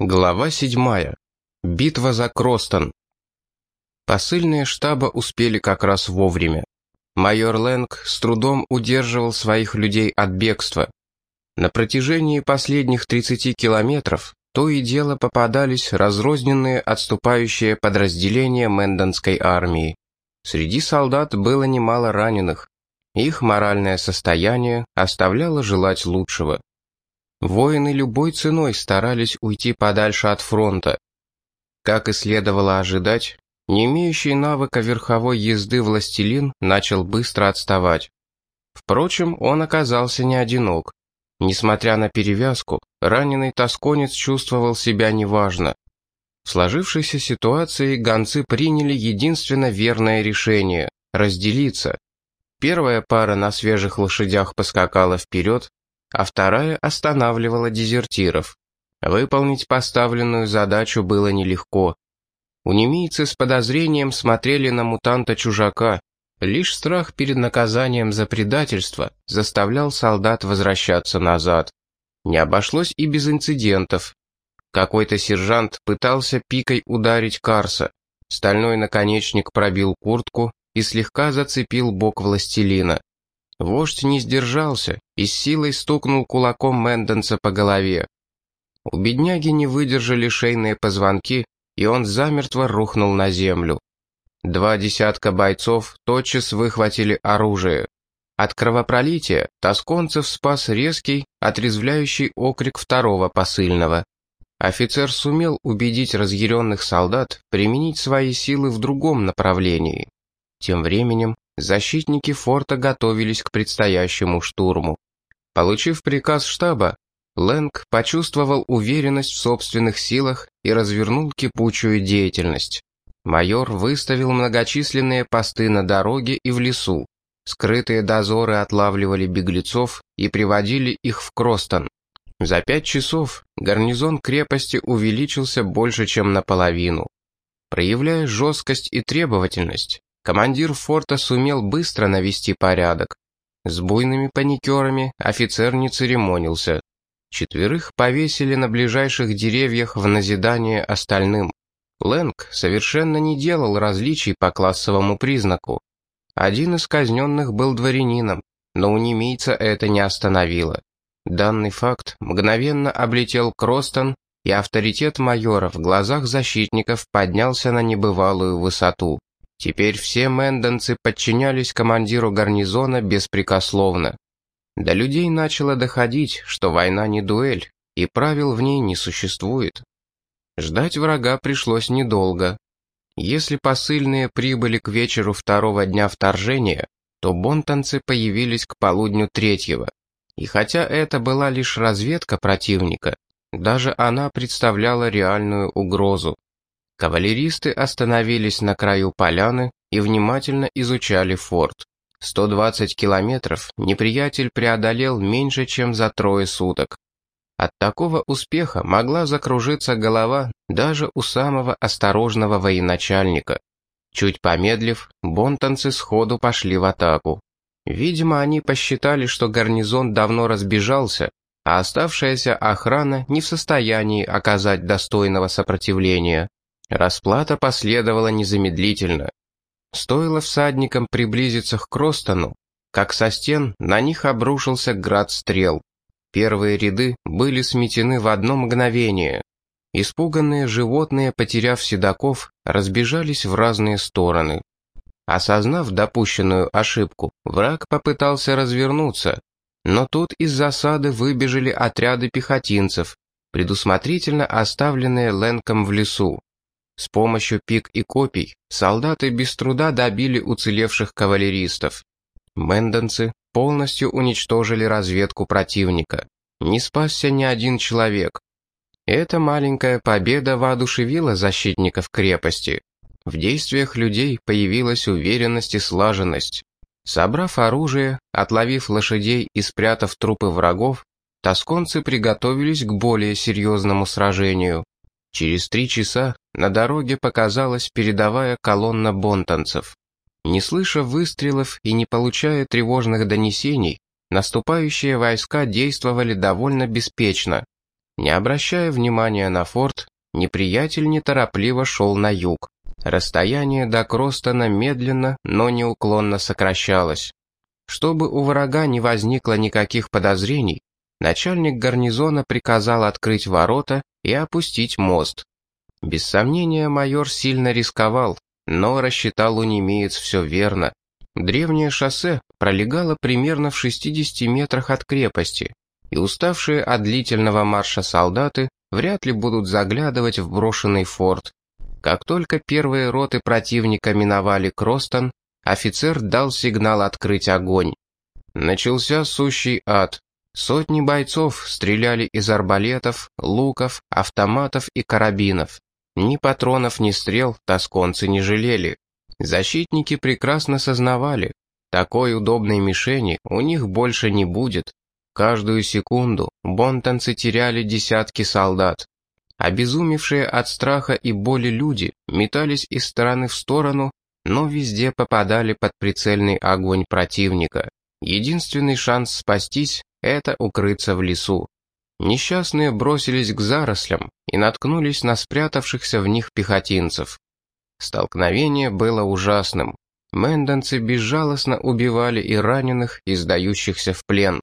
Глава 7. Битва за Кростон. Посыльные штаба успели как раз вовремя. Майор Лэнг с трудом удерживал своих людей от бегства. На протяжении последних 30 километров то и дело попадались разрозненные отступающие подразделения Мэндонской армии. Среди солдат было немало раненых. Их моральное состояние оставляло желать лучшего. Воины любой ценой старались уйти подальше от фронта. Как и следовало ожидать, не имеющий навыка верховой езды властелин начал быстро отставать. Впрочем, он оказался не одинок. Несмотря на перевязку, раненый тосконец чувствовал себя неважно. В сложившейся ситуации гонцы приняли единственно верное решение – разделиться. Первая пара на свежих лошадях поскакала вперед, а вторая останавливала дезертиров. Выполнить поставленную задачу было нелегко. Унемийцы с подозрением смотрели на мутанта-чужака. Лишь страх перед наказанием за предательство заставлял солдат возвращаться назад. Не обошлось и без инцидентов. Какой-то сержант пытался пикой ударить Карса. Стальной наконечник пробил куртку и слегка зацепил бок властелина. Вождь не сдержался и с силой стукнул кулаком Мэнденса по голове. У бедняги не выдержали шейные позвонки, и он замертво рухнул на землю. Два десятка бойцов тотчас выхватили оружие. От кровопролития тосконцев спас резкий, отрезвляющий окрик второго посыльного. Офицер сумел убедить разъяренных солдат применить свои силы в другом направлении. Тем временем защитники форта готовились к предстоящему штурму. Получив приказ штаба, Лэнг почувствовал уверенность в собственных силах и развернул кипучую деятельность. Майор выставил многочисленные посты на дороге и в лесу. Скрытые дозоры отлавливали беглецов и приводили их в Кростон. За пять часов гарнизон крепости увеличился больше, чем наполовину. Проявляя жесткость и требовательность, командир форта сумел быстро навести порядок. С буйными паникерами офицер не церемонился. Четверых повесили на ближайших деревьях в назидание остальным. Лэнг совершенно не делал различий по классовому признаку. Один из казненных был дворянином, но у немейца это не остановило. Данный факт мгновенно облетел Кростон, и авторитет майора в глазах защитников поднялся на небывалую высоту. Теперь все мэндонцы подчинялись командиру гарнизона беспрекословно. До людей начало доходить, что война не дуэль, и правил в ней не существует. Ждать врага пришлось недолго. Если посыльные прибыли к вечеру второго дня вторжения, то бонтанцы появились к полудню третьего. И хотя это была лишь разведка противника, даже она представляла реальную угрозу. Кавалеристы остановились на краю поляны и внимательно изучали форт. 120 километров неприятель преодолел меньше, чем за трое суток. От такого успеха могла закружиться голова даже у самого осторожного военачальника. Чуть помедлив, бонтанцы сходу пошли в атаку. Видимо, они посчитали, что гарнизон давно разбежался, а оставшаяся охрана не в состоянии оказать достойного сопротивления. Расплата последовала незамедлительно. Стоило всадникам приблизиться к Кростону, как со стен на них обрушился град стрел. Первые ряды были сметены в одно мгновение. Испуганные животные, потеряв седаков, разбежались в разные стороны. Осознав допущенную ошибку, враг попытался развернуться, но тут из засады выбежали отряды пехотинцев, предусмотрительно оставленные Ленком в лесу. С помощью пик и копий солдаты без труда добили уцелевших кавалеристов. Мэндонцы полностью уничтожили разведку противника. Не спасся ни один человек. Эта маленькая победа воодушевила защитников крепости. В действиях людей появилась уверенность и слаженность. Собрав оружие, отловив лошадей и спрятав трупы врагов, тосконцы приготовились к более серьезному сражению. Через три часа на дороге показалась передовая колонна бонтанцев. Не слыша выстрелов и не получая тревожных донесений, наступающие войска действовали довольно беспечно. Не обращая внимания на форт, неприятель неторопливо шел на юг. Расстояние до Кростона медленно, но неуклонно сокращалось. Чтобы у врага не возникло никаких подозрений, начальник гарнизона приказал открыть ворота и опустить мост. Без сомнения, майор сильно рисковал, но рассчитал у немеец все верно. Древнее шоссе пролегало примерно в 60 метрах от крепости, и уставшие от длительного марша солдаты вряд ли будут заглядывать в брошенный форт. Как только первые роты противника миновали Кростон, офицер дал сигнал открыть огонь. Начался сущий ад. Сотни бойцов стреляли из арбалетов, луков, автоматов и карабинов. Ни патронов, ни стрел тосконцы не жалели. Защитники прекрасно сознавали, такой удобной мишени у них больше не будет. Каждую секунду бонтанцы теряли десятки солдат. Обезумевшие от страха и боли люди метались из стороны в сторону, но везде попадали под прицельный огонь противника. Единственный шанс спастись — это укрыться в лесу. Несчастные бросились к зарослям и наткнулись на спрятавшихся в них пехотинцев. Столкновение было ужасным. Мэндонцы безжалостно убивали и раненых, и сдающихся в плен.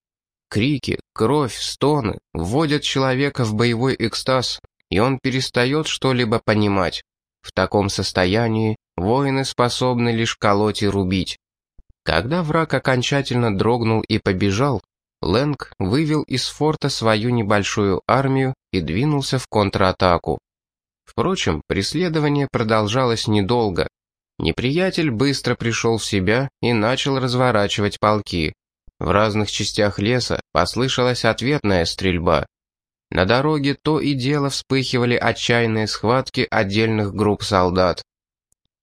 Крики, кровь, стоны вводят человека в боевой экстаз, и он перестает что-либо понимать. В таком состоянии воины способны лишь колоть и рубить. Когда враг окончательно дрогнул и побежал, Лэнг вывел из форта свою небольшую армию и двинулся в контратаку. Впрочем, преследование продолжалось недолго. Неприятель быстро пришел в себя и начал разворачивать полки. В разных частях леса послышалась ответная стрельба. На дороге то и дело вспыхивали отчаянные схватки отдельных групп солдат.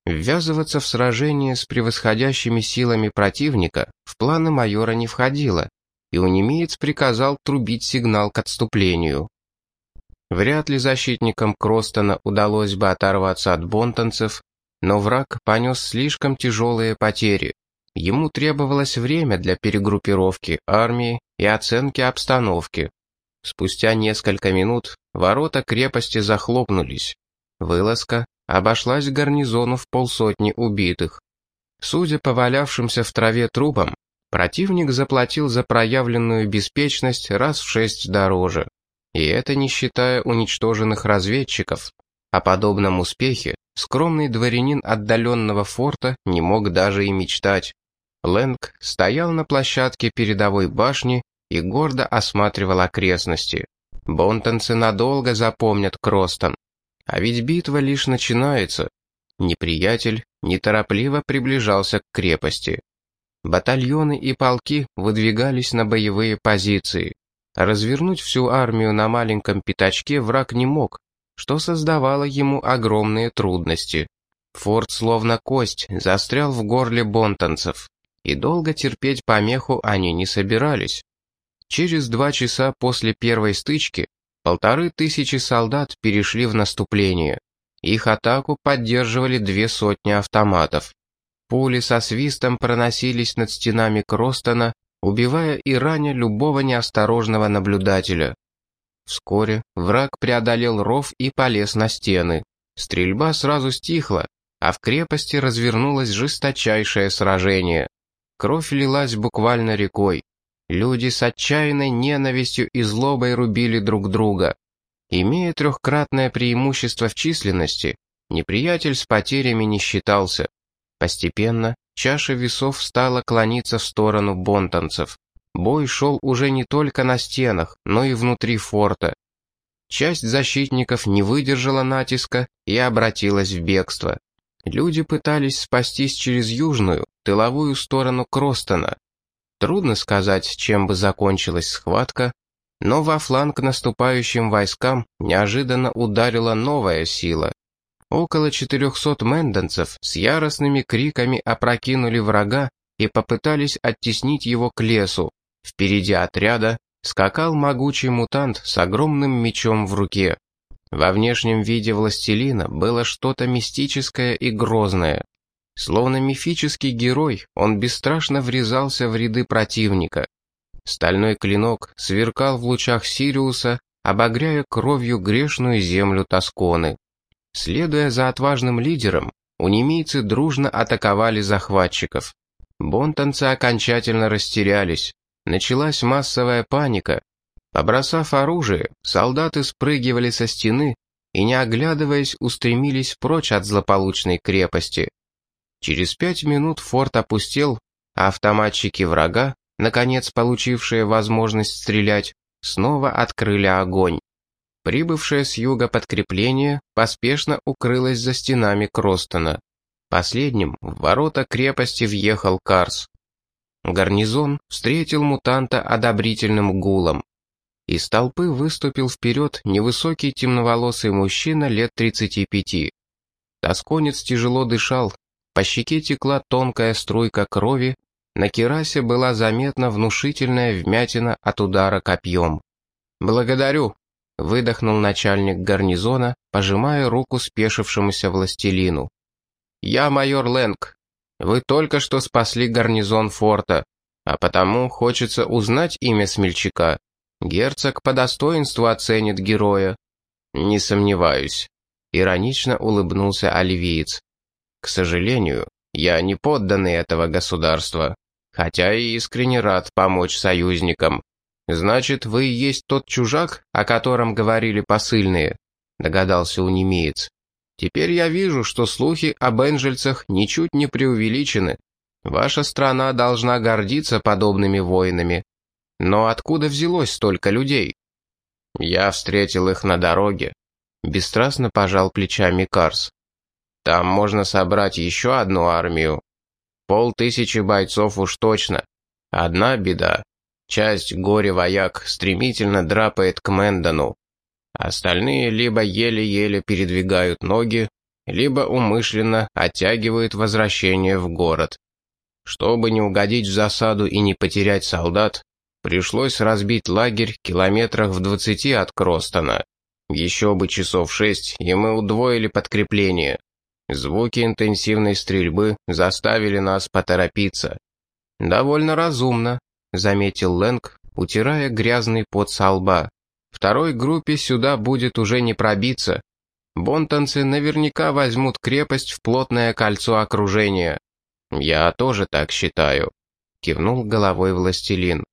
Ввязываться в сражение с превосходящими силами противника в планы майора не входило, и унемеец приказал трубить сигнал к отступлению. Вряд ли защитникам Кростона удалось бы оторваться от бонтонцев, но враг понес слишком тяжелые потери. Ему требовалось время для перегруппировки армии и оценки обстановки. Спустя несколько минут ворота крепости захлопнулись. Вылазка обошлась гарнизону в полсотни убитых. Судя по валявшимся в траве трупам, противник заплатил за проявленную беспечность раз в шесть дороже. И это не считая уничтоженных разведчиков. О подобном успехе скромный дворянин отдаленного форта не мог даже и мечтать. Лэнг стоял на площадке передовой башни и гордо осматривал окрестности. Бонтонцы надолго запомнят Кростон. А ведь битва лишь начинается. Неприятель неторопливо приближался к крепости. Батальоны и полки выдвигались на боевые позиции. Развернуть всю армию на маленьком пятачке враг не мог, что создавало ему огромные трудности. Форт словно кость застрял в горле бонтанцев, и долго терпеть помеху они не собирались. Через два часа после первой стычки полторы тысячи солдат перешли в наступление. Их атаку поддерживали две сотни автоматов. Пули со свистом проносились над стенами Кростона, убивая и раня любого неосторожного наблюдателя. Вскоре враг преодолел ров и полез на стены. Стрельба сразу стихла, а в крепости развернулось жесточайшее сражение. Кровь лилась буквально рекой. Люди с отчаянной ненавистью и злобой рубили друг друга. Имея трехкратное преимущество в численности, неприятель с потерями не считался. Постепенно чаша весов стала клониться в сторону бонтанцев. Бой шел уже не только на стенах, но и внутри форта. Часть защитников не выдержала натиска и обратилась в бегство. Люди пытались спастись через южную, тыловую сторону Кростона. Трудно сказать, чем бы закончилась схватка, но во фланг наступающим войскам неожиданно ударила новая сила. Около 400 мэндонцев с яростными криками опрокинули врага и попытались оттеснить его к лесу. Впереди отряда скакал могучий мутант с огромным мечом в руке. Во внешнем виде властелина было что-то мистическое и грозное. Словно мифический герой, он бесстрашно врезался в ряды противника. Стальной клинок сверкал в лучах Сириуса, обогряя кровью грешную землю Тосконы. Следуя за отважным лидером, унемийцы дружно атаковали захватчиков. Бонтанцы окончательно растерялись. Началась массовая паника. Побросав оружие, солдаты спрыгивали со стены и, не оглядываясь, устремились прочь от злополучной крепости. Через пять минут форт опустел, а автоматчики врага, наконец получившие возможность стрелять, снова открыли огонь. Прибывшее с юга подкрепление поспешно укрылось за стенами Кростона. Последним в ворота крепости въехал Карс. Гарнизон встретил мутанта одобрительным гулом. Из толпы выступил вперед невысокий темноволосый мужчина лет 35. Тосконец тяжело дышал, по щеке текла тонкая струйка крови, на керасе была заметна внушительная вмятина от удара копьем. «Благодарю», — выдохнул начальник гарнизона, пожимая руку спешившемуся властелину. «Я майор Лэнг. Вы только что спасли гарнизон форта, а потому хочется узнать имя смельчака. Герцог по достоинству оценит героя». «Не сомневаюсь», — иронично улыбнулся оливиец. «К сожалению, я не подданный этого государства, хотя и искренне рад помочь союзникам. «Значит, вы и есть тот чужак, о котором говорили посыльные», — догадался унемеец. «Теперь я вижу, что слухи об энджельцах ничуть не преувеличены. Ваша страна должна гордиться подобными воинами. Но откуда взялось столько людей?» «Я встретил их на дороге», — бесстрастно пожал плечами Карс. «Там можно собрать еще одну армию. Полтысячи бойцов уж точно. Одна беда. Часть горе-вояк стремительно драпает к Мэндону. Остальные либо еле-еле передвигают ноги, либо умышленно оттягивают возвращение в город. Чтобы не угодить в засаду и не потерять солдат, пришлось разбить лагерь километрах в двадцати от Кростона. Еще бы часов шесть, и мы удвоили подкрепление. Звуки интенсивной стрельбы заставили нас поторопиться. Довольно разумно, — заметил Лэнг, утирая грязный пот со лба. «Второй группе сюда будет уже не пробиться. Бонтанцы наверняка возьмут крепость в плотное кольцо окружения». «Я тоже так считаю», — кивнул головой властелин.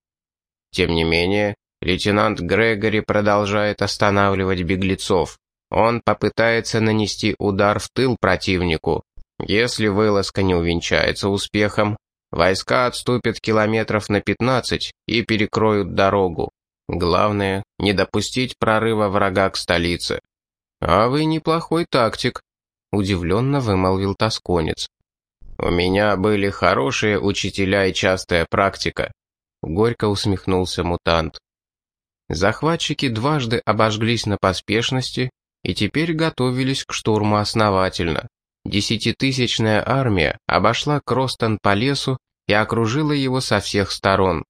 Тем не менее, лейтенант Грегори продолжает останавливать беглецов. Он попытается нанести удар в тыл противнику. Если вылазка не увенчается успехом, Войска отступят километров на 15 и перекроют дорогу. Главное, не допустить прорыва врага к столице. «А вы неплохой тактик», — удивленно вымолвил тосконец. «У меня были хорошие учителя и частая практика», — горько усмехнулся мутант. Захватчики дважды обожглись на поспешности и теперь готовились к штурму основательно. Десятитысячная армия обошла Кростон по лесу и окружила его со всех сторон.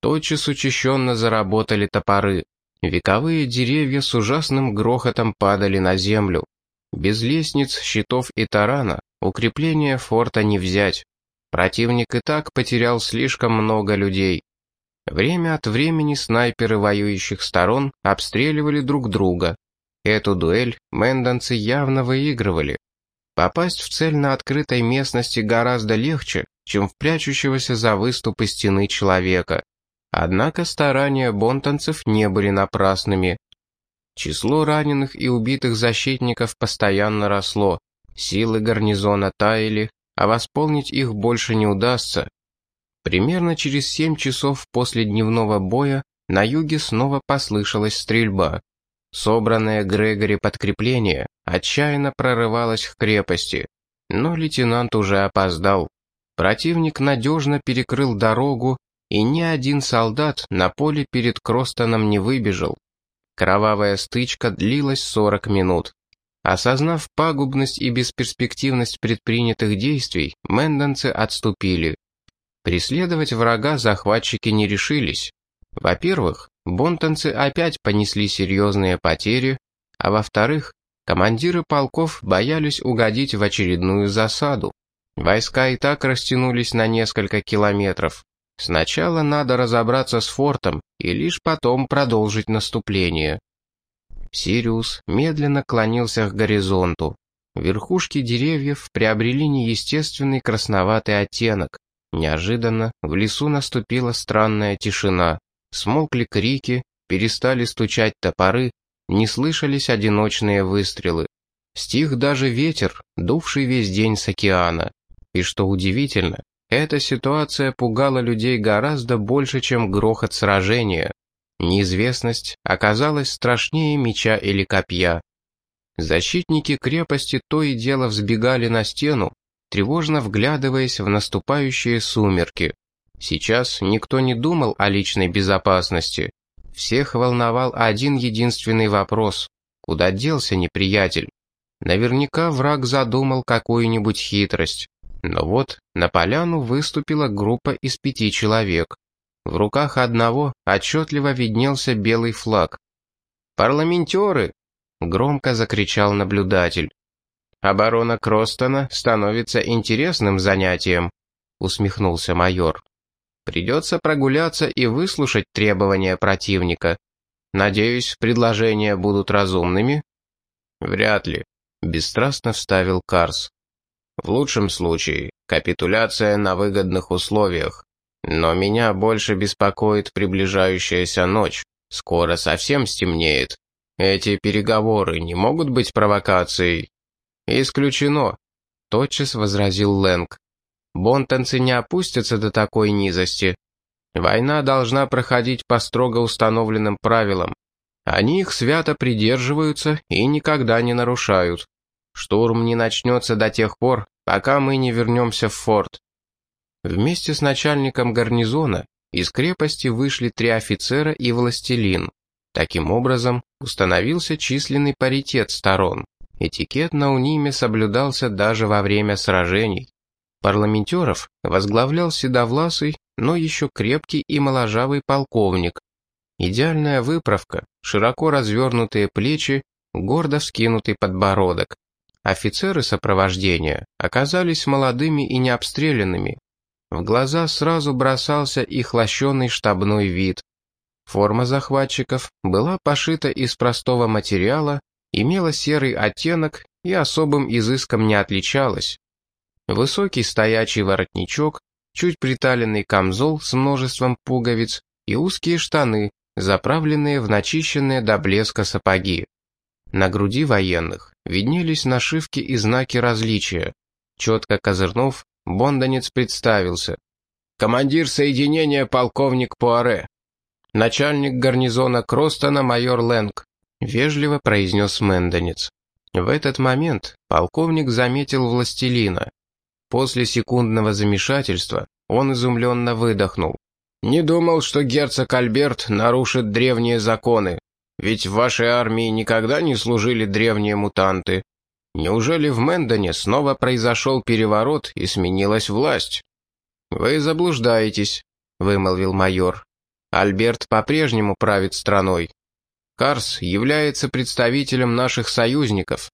Тотчас учащенно заработали топоры. Вековые деревья с ужасным грохотом падали на землю. Без лестниц, щитов и тарана укрепление форта не взять. Противник и так потерял слишком много людей. Время от времени снайперы воюющих сторон обстреливали друг друга. Эту дуэль мэндонцы явно выигрывали. Попасть в цель на открытой местности гораздо легче, чем в прячущегося за выступы стены человека. Однако старания бонтанцев не были напрасными. Число раненых и убитых защитников постоянно росло, силы гарнизона таяли, а восполнить их больше не удастся. Примерно через семь часов после дневного боя на юге снова послышалась стрельба. Собранное Грегори подкрепление отчаянно прорывалось к крепости, но лейтенант уже опоздал. Противник надежно перекрыл дорогу, и ни один солдат на поле перед Кростоном не выбежал. Кровавая стычка длилась 40 минут. Осознав пагубность и бесперспективность предпринятых действий, мэндонцы отступили. Преследовать врага захватчики не решились. Во-первых, бонтонцы опять понесли серьезные потери, а во-вторых, командиры полков боялись угодить в очередную засаду. Войска и так растянулись на несколько километров. Сначала надо разобраться с фортом и лишь потом продолжить наступление. Сириус медленно клонился к горизонту. Верхушки деревьев приобрели неестественный красноватый оттенок. Неожиданно в лесу наступила странная тишина. Смолкли крики, перестали стучать топоры, не слышались одиночные выстрелы. Стих даже ветер, дувший весь день с океана. И что удивительно, эта ситуация пугала людей гораздо больше, чем грохот сражения. Неизвестность оказалась страшнее меча или копья. Защитники крепости то и дело взбегали на стену, тревожно вглядываясь в наступающие сумерки. Сейчас никто не думал о личной безопасности. Всех волновал один единственный вопрос. Куда делся неприятель? Наверняка враг задумал какую-нибудь хитрость. Но вот на поляну выступила группа из пяти человек. В руках одного отчетливо виднелся белый флаг. «Парламентеры!» — громко закричал наблюдатель. «Оборона Кростона становится интересным занятием», — усмехнулся майор. «Придется прогуляться и выслушать требования противника. Надеюсь, предложения будут разумными?» «Вряд ли», — бесстрастно вставил Карс. «В лучшем случае, капитуляция на выгодных условиях. Но меня больше беспокоит приближающаяся ночь. Скоро совсем стемнеет. Эти переговоры не могут быть провокацией. Исключено, тотчас возразил Лэнг. Бонтанцы не опустятся до такой низости. Война должна проходить по строго установленным правилам. Они их свято придерживаются и никогда не нарушают. Штурм не начнется до тех пор, пока мы не вернемся в форт. Вместе с начальником гарнизона из крепости вышли три офицера и властелин. Таким образом, установился численный паритет сторон. Этикет на Униме соблюдался даже во время сражений. Парламентеров возглавлял седовласый, но еще крепкий и моложавый полковник. Идеальная выправка, широко развернутые плечи, гордо вскинутый подбородок. Офицеры сопровождения оказались молодыми и необстрелянными, в глаза сразу бросался их лощеный штабной вид. Форма захватчиков была пошита из простого материала, имела серый оттенок и особым изыском не отличалась. Высокий стоячий воротничок, чуть приталенный камзол с множеством пуговиц и узкие штаны, заправленные в начищенные до блеска сапоги. На груди военных виднелись нашивки и знаки различия. Четко козырнув, Бондонец представился. «Командир соединения полковник Пуаре. Начальник гарнизона Кростона майор Лэнг», — вежливо произнес Мэндонец. В этот момент полковник заметил властелина. После секундного замешательства он изумленно выдохнул. «Не думал, что герцог Альберт нарушит древние законы. Ведь в вашей армии никогда не служили древние мутанты. Неужели в Мэндоне снова произошел переворот и сменилась власть? Вы заблуждаетесь, вымолвил майор. Альберт по-прежнему правит страной. Карс является представителем наших союзников.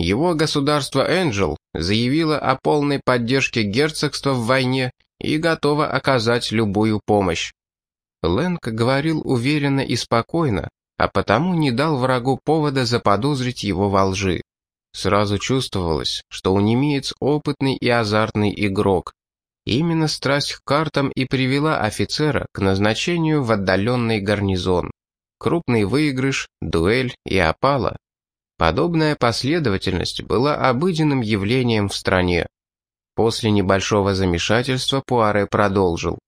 Его государство Энджел заявило о полной поддержке герцогства в войне и готово оказать любую помощь. Лэнг говорил уверенно и спокойно, а потому не дал врагу повода заподозрить его во лжи. Сразу чувствовалось, что у немец опытный и азартный игрок. Именно страсть к картам и привела офицера к назначению в отдаленный гарнизон. Крупный выигрыш, дуэль и опала. Подобная последовательность была обыденным явлением в стране. После небольшого замешательства Пуаре продолжил.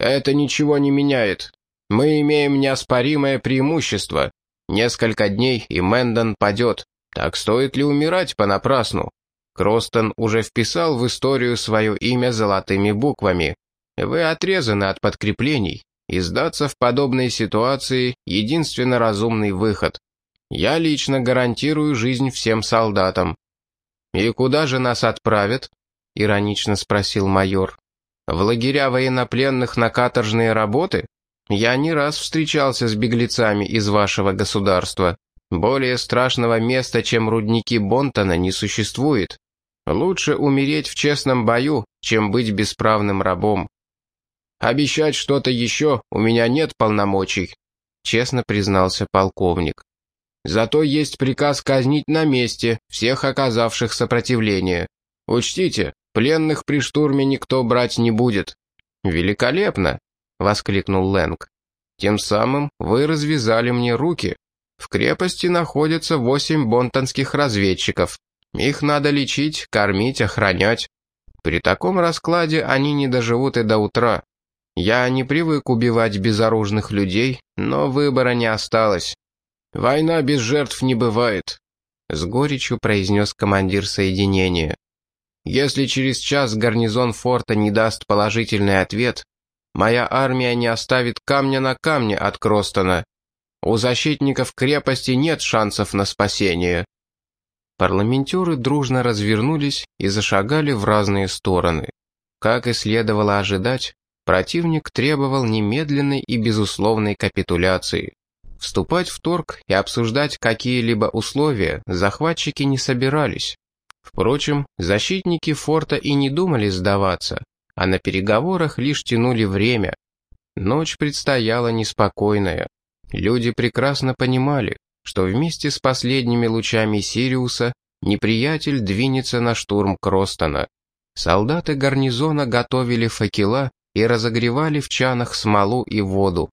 «Это ничего не меняет. Мы имеем неоспоримое преимущество. Несколько дней, и Мэндон падет. Так стоит ли умирать понапрасну? Кростон уже вписал в историю свое имя золотыми буквами. Вы отрезаны от подкреплений, и сдаться в подобной ситуации — единственно разумный выход. Я лично гарантирую жизнь всем солдатам. «И куда же нас отправят?» — иронично спросил майор. «В лагеря военнопленных на каторжные работы? Я не раз встречался с беглецами из вашего государства. Более страшного места, чем рудники Бонтона, не существует. Лучше умереть в честном бою, чем быть бесправным рабом. Обещать что-то еще у меня нет полномочий, честно признался полковник. Зато есть приказ казнить на месте всех оказавших сопротивление. Учтите, пленных при штурме никто брать не будет». «Великолепно!» — воскликнул Лэнг. «Тем самым вы развязали мне руки. В крепости находятся восемь бонтонских разведчиков. Их надо лечить, кормить, охранять. При таком раскладе они не доживут и до утра. Я не привык убивать безоружных людей, но выбора не осталось. «Война без жертв не бывает», — с горечью произнес командир соединения. «Если через час гарнизон форта не даст положительный ответ, моя армия не оставит камня на камне от Кростона. У защитников крепости нет шансов на спасение». Парламентеры дружно развернулись и зашагали в разные стороны. Как и следовало ожидать, противник требовал немедленной и безусловной капитуляции. Вступать в торг и обсуждать какие-либо условия захватчики не собирались. Впрочем, защитники форта и не думали сдаваться, а на переговорах лишь тянули время. Ночь предстояла неспокойная. Люди прекрасно понимали, что вместе с последними лучами Сириуса неприятель двинется на штурм Кростона. Солдаты гарнизона готовили факела и разогревали в чанах смолу и воду.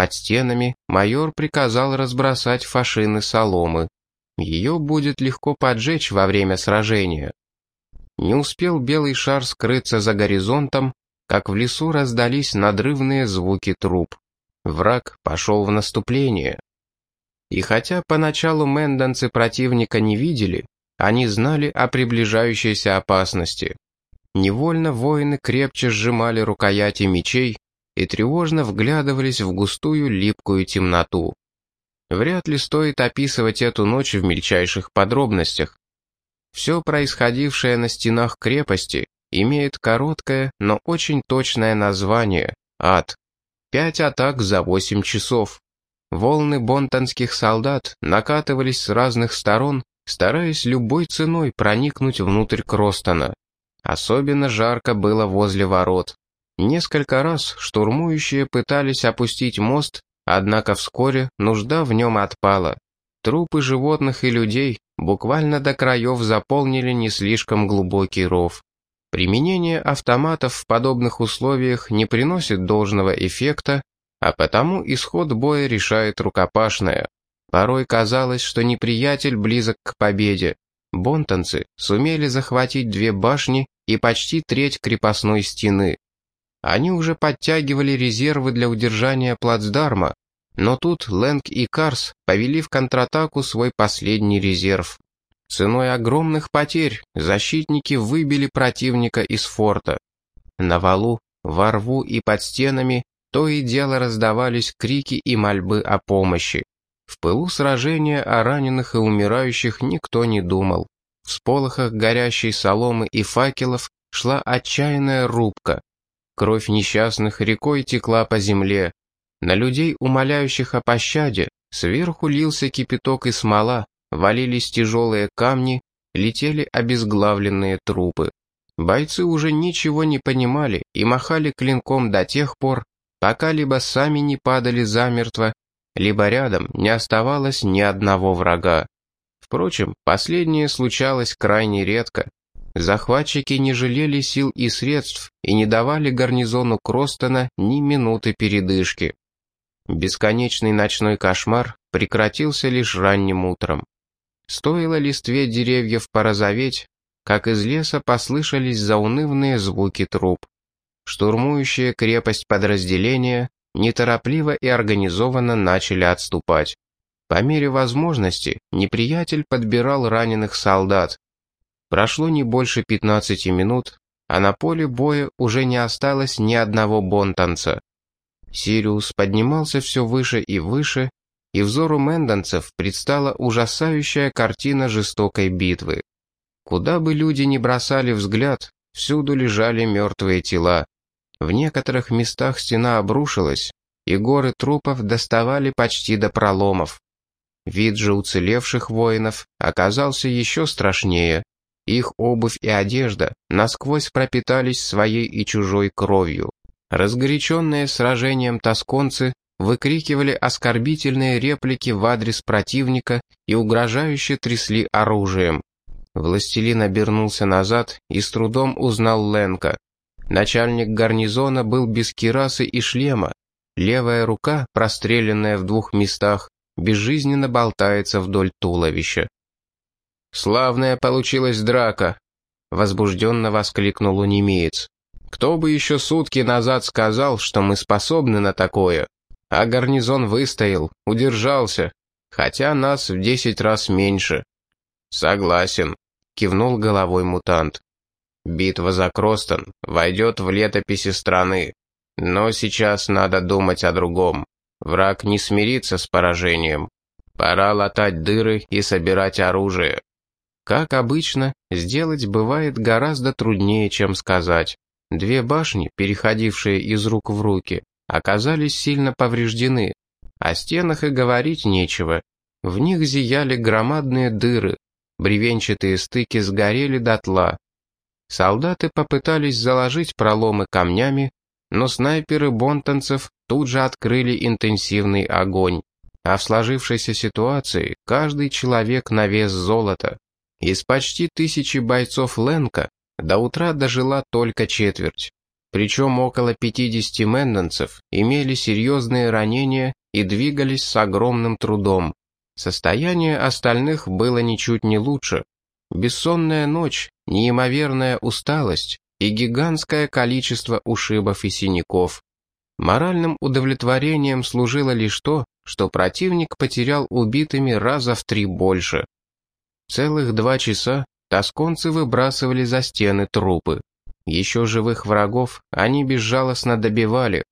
Под стенами майор приказал разбросать фашины соломы. Ее будет легко поджечь во время сражения. Не успел белый шар скрыться за горизонтом, как в лесу раздались надрывные звуки труп. Враг пошел в наступление. И хотя поначалу мэндонцы противника не видели, они знали о приближающейся опасности. Невольно воины крепче сжимали рукояти мечей, и тревожно вглядывались в густую липкую темноту. Вряд ли стоит описывать эту ночь в мельчайших подробностях. Все происходившее на стенах крепости имеет короткое, но очень точное название — ад. Пять атак за восемь часов. Волны бонтонских солдат накатывались с разных сторон, стараясь любой ценой проникнуть внутрь Кростона. Особенно жарко было возле ворот. Несколько раз штурмующие пытались опустить мост, однако вскоре нужда в нем отпала. Трупы животных и людей буквально до краев заполнили не слишком глубокий ров. Применение автоматов в подобных условиях не приносит должного эффекта, а потому исход боя решает рукопашное. Порой казалось, что неприятель близок к победе. Бонтонцы сумели захватить две башни и почти треть крепостной стены. Они уже подтягивали резервы для удержания плацдарма, но тут Лэнг и Карс повели в контратаку свой последний резерв. Ценой огромных потерь защитники выбили противника из форта. На валу, во рву и под стенами то и дело раздавались крики и мольбы о помощи. В пылу сражения о раненых и умирающих никто не думал. В сполохах горящей соломы и факелов шла отчаянная рубка. Кровь несчастных рекой текла по земле. На людей, умоляющих о пощаде, сверху лился кипяток и смола, валились тяжелые камни, летели обезглавленные трупы. Бойцы уже ничего не понимали и махали клинком до тех пор, пока либо сами не падали замертво, либо рядом не оставалось ни одного врага. Впрочем, последнее случалось крайне редко. Захватчики не жалели сил и средств и не давали гарнизону Кростона ни минуты передышки. Бесконечный ночной кошмар прекратился лишь ранним утром. Стоило листве деревьев порозоветь, как из леса послышались заунывные звуки труп. Штурмующие крепость подразделения неторопливо и организованно начали отступать. По мере возможности неприятель подбирал раненых солдат, Прошло не больше 15 минут, а на поле боя уже не осталось ни одного бонтанца. Сириус поднимался все выше и выше, и взору мэндонцев предстала ужасающая картина жестокой битвы. Куда бы люди ни бросали взгляд, всюду лежали мертвые тела. В некоторых местах стена обрушилась, и горы трупов доставали почти до проломов. Вид же уцелевших воинов оказался еще страшнее. Их обувь и одежда насквозь пропитались своей и чужой кровью. Разгоряченные сражением тосконцы выкрикивали оскорбительные реплики в адрес противника и угрожающе трясли оружием. Властелин обернулся назад и с трудом узнал Ленка. Начальник гарнизона был без кирасы и шлема. Левая рука, простреленная в двух местах, безжизненно болтается вдоль туловища. «Славная получилась драка!» — возбужденно воскликнул унемеец. «Кто бы еще сутки назад сказал, что мы способны на такое? А гарнизон выстоял, удержался, хотя нас в десять раз меньше». «Согласен», — кивнул головой мутант. «Битва за Кростон войдет в летописи страны. Но сейчас надо думать о другом. Враг не смирится с поражением. Пора латать дыры и собирать оружие. Как обычно, сделать бывает гораздо труднее, чем сказать. Две башни, переходившие из рук в руки, оказались сильно повреждены. О стенах и говорить нечего. В них зияли громадные дыры, бревенчатые стыки сгорели дотла. Солдаты попытались заложить проломы камнями, но снайперы бонтанцев тут же открыли интенсивный огонь. А в сложившейся ситуации каждый человек на вес золота. Из почти тысячи бойцов Ленка до утра дожила только четверть. Причем около 50 менденцев имели серьезные ранения и двигались с огромным трудом. Состояние остальных было ничуть не лучше. Бессонная ночь, неимоверная усталость и гигантское количество ушибов и синяков. Моральным удовлетворением служило лишь то, что противник потерял убитыми раза в три больше. Целых два часа тосконцы выбрасывали за стены трупы. Еще живых врагов они безжалостно добивали.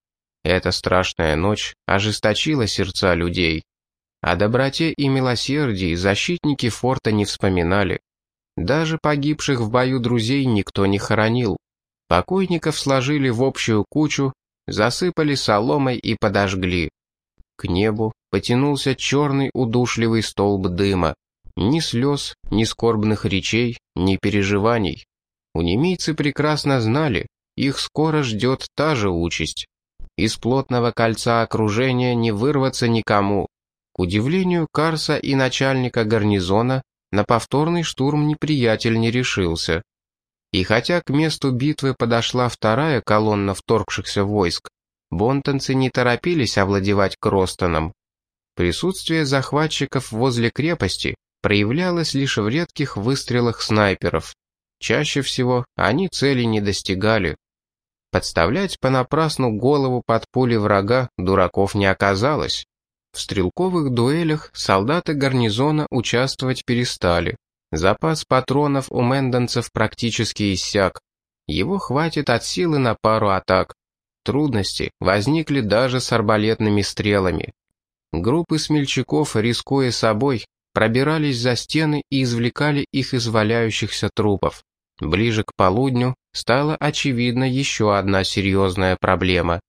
Эта страшная ночь ожесточила сердца людей. О доброте и милосердии защитники форта не вспоминали. Даже погибших в бою друзей никто не хоронил. Покойников сложили в общую кучу, засыпали соломой и подожгли. К небу потянулся черный удушливый столб дыма. Ни слез, ни скорбных речей, ни переживаний. Унемийцы прекрасно знали, их скоро ждет та же участь. Из плотного кольца окружения не вырваться никому. К удивлению Карса и начальника гарнизона, на повторный штурм неприятель не решился. И хотя к месту битвы подошла вторая колонна вторгшихся войск, бонтонцы не торопились овладевать Кростоном. Присутствие захватчиков возле крепости проявлялось лишь в редких выстрелах снайперов. Чаще всего они цели не достигали. Подставлять понапрасну голову под пули врага дураков не оказалось. В стрелковых дуэлях солдаты гарнизона участвовать перестали. Запас патронов у мендонцев практически иссяк. Его хватит от силы на пару атак. Трудности возникли даже с арбалетными стрелами. Группы смельчаков, рискуя собой, пробирались за стены и извлекали их из валяющихся трупов. Ближе к полудню стала очевидна еще одна серьезная проблема.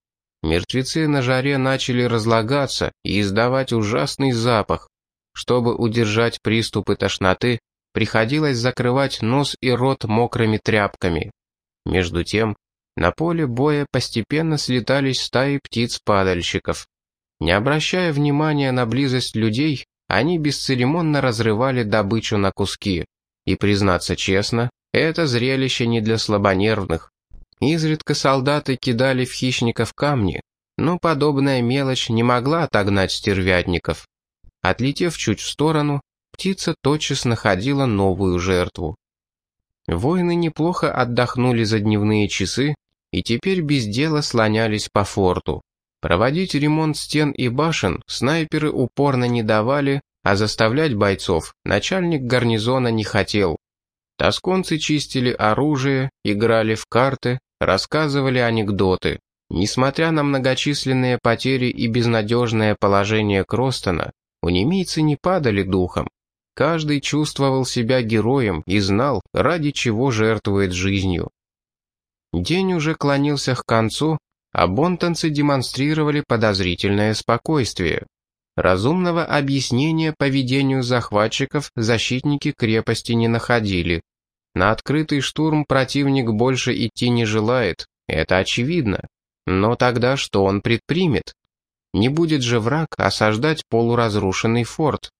Мертвецы на жаре начали разлагаться и издавать ужасный запах. Чтобы удержать приступы тошноты, приходилось закрывать нос и рот мокрыми тряпками. Между тем, на поле боя постепенно слетались стаи птиц-падальщиков. Не обращая внимания на близость людей, они бесцеремонно разрывали добычу на куски. И, признаться честно, это зрелище не для слабонервных. Изредка солдаты кидали в хищников камни, но подобная мелочь не могла отогнать стервятников. Отлетев чуть в сторону, птица тотчас находила новую жертву. Воины неплохо отдохнули за дневные часы и теперь без дела слонялись по форту. Проводить ремонт стен и башен снайперы упорно не давали, а заставлять бойцов начальник гарнизона не хотел. Тосконцы чистили оружие, играли в карты, рассказывали анекдоты. Несмотря на многочисленные потери и безнадежное положение Кростона, унемийцы не падали духом. Каждый чувствовал себя героем и знал, ради чего жертвует жизнью. День уже клонился к концу, а бонтонцы демонстрировали подозрительное спокойствие. Разумного объяснения поведению захватчиков защитники крепости не находили. На открытый штурм противник больше идти не желает, это очевидно. Но тогда что он предпримет? Не будет же враг осаждать полуразрушенный форт.